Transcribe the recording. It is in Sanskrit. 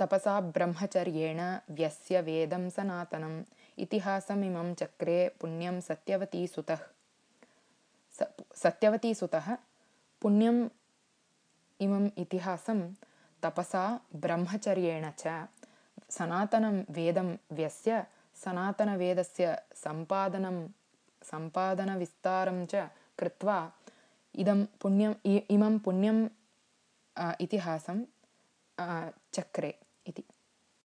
तपसा ब्रह्मचर्येण व्यस्य वेदं सनातनम्। इतिहासमिमं चक्रे पुण्यं सत्यवतीसुतः। सत्यवतीसुतः पुण्यम् इमम् इतिहासं तपसा ब्रह्मचर्येण च सनातनं वेदं व्यस्य सनातनवेदस्य सम्पादनं सम्पादनविस्तारं च कृत्वा इदं पुण्यम् इमं पुण्यम् इतिहासं चक्रे ඉතින්